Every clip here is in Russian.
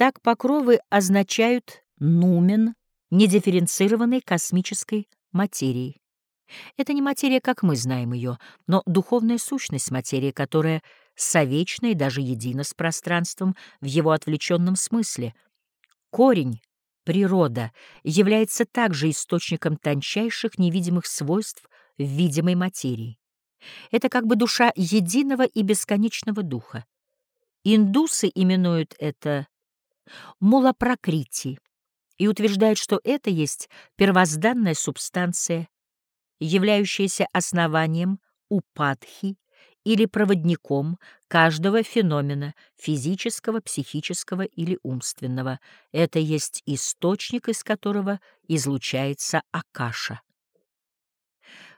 Так покровы означают нумен недифференцированной космической материи. Это не материя, как мы знаем ее, но духовная сущность материи, которая совечна и даже едина с пространством в его отвлеченном смысле. Корень, природа, является также источником тончайших невидимых свойств видимой материи. Это как бы душа единого и бесконечного духа. Индусы именуют это мулапракрити и утверждают, что это есть первозданная субстанция, являющаяся основанием упадхи или проводником каждого феномена физического, психического или умственного. Это есть источник, из которого излучается акаша.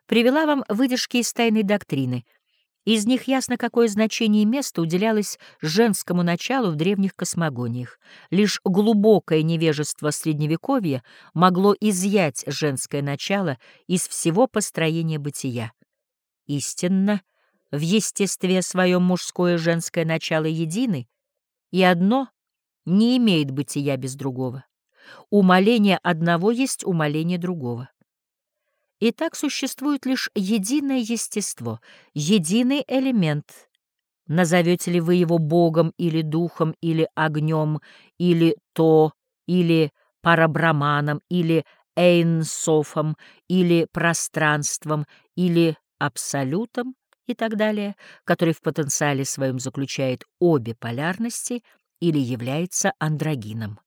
Привела вам выдержки из тайной доктрины — из них ясно, какое значение и место уделялось женскому началу в древних космогониях. Лишь глубокое невежество Средневековья могло изъять женское начало из всего построения бытия. Истинно, в естестве своем мужское и женское начало едины, и одно не имеет бытия без другого. Умоление одного есть умоление другого. И так существует лишь единое естество, единый элемент. Назовете ли вы его Богом или Духом, или огнем, или то, или парабраманом, или эйнсофом, или пространством, или абсолютом и так далее, который в потенциале своем заключает обе полярности или является андрогином.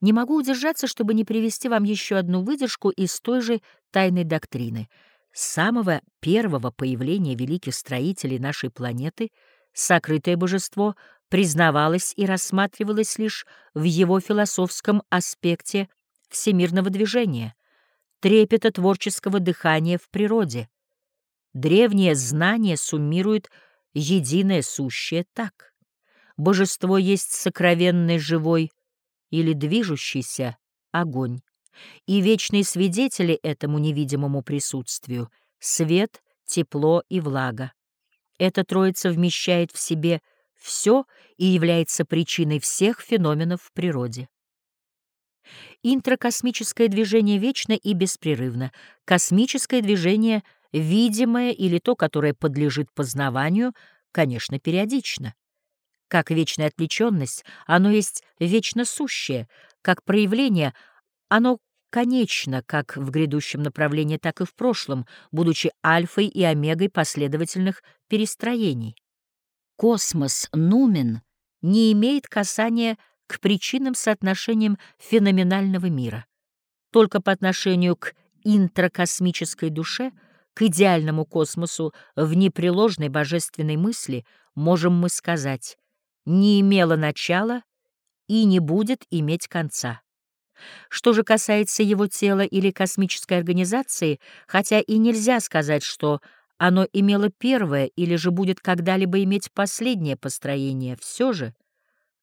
Не могу удержаться, чтобы не привести вам еще одну выдержку из той же тайной доктрины. С самого первого появления великих строителей нашей планеты сокрытое божество признавалось и рассматривалось лишь в его философском аспекте всемирного движения, трепета творческого дыхания в природе. Древнее знание суммирует единое сущее так. Божество есть сокровенный живой или движущийся огонь, и вечные свидетели этому невидимому присутствию — свет, тепло и влага. Эта троица вмещает в себе все и является причиной всех феноменов в природе. Интракосмическое движение вечно и беспрерывно. Космическое движение, видимое или то, которое подлежит познаванию, конечно, периодично. Как вечная отвлеченность, оно есть вечно сущее, как проявление, оно конечно как в грядущем направлении, так и в прошлом, будучи альфой и омегой последовательных перестроений. Космос Нумен не имеет касания к причинам соотношениям феноменального мира. Только по отношению к интракосмической душе, к идеальному космосу в непреложной божественной мысли можем мы сказать не имело начала и не будет иметь конца. Что же касается его тела или космической организации, хотя и нельзя сказать, что оно имело первое или же будет когда-либо иметь последнее построение, все же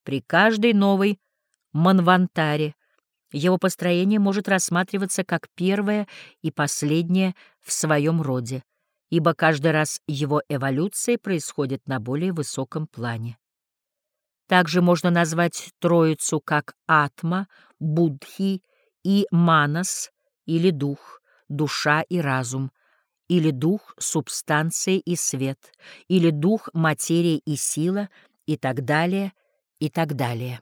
при каждой новой манвантаре его построение может рассматриваться как первое и последнее в своем роде, ибо каждый раз его эволюция происходит на более высоком плане. Также можно назвать Троицу как Атма, Будхи и Манас, или Дух, Душа и Разум, или Дух, Субстанция и Свет, или Дух, Материя и Сила, и так далее, и так далее.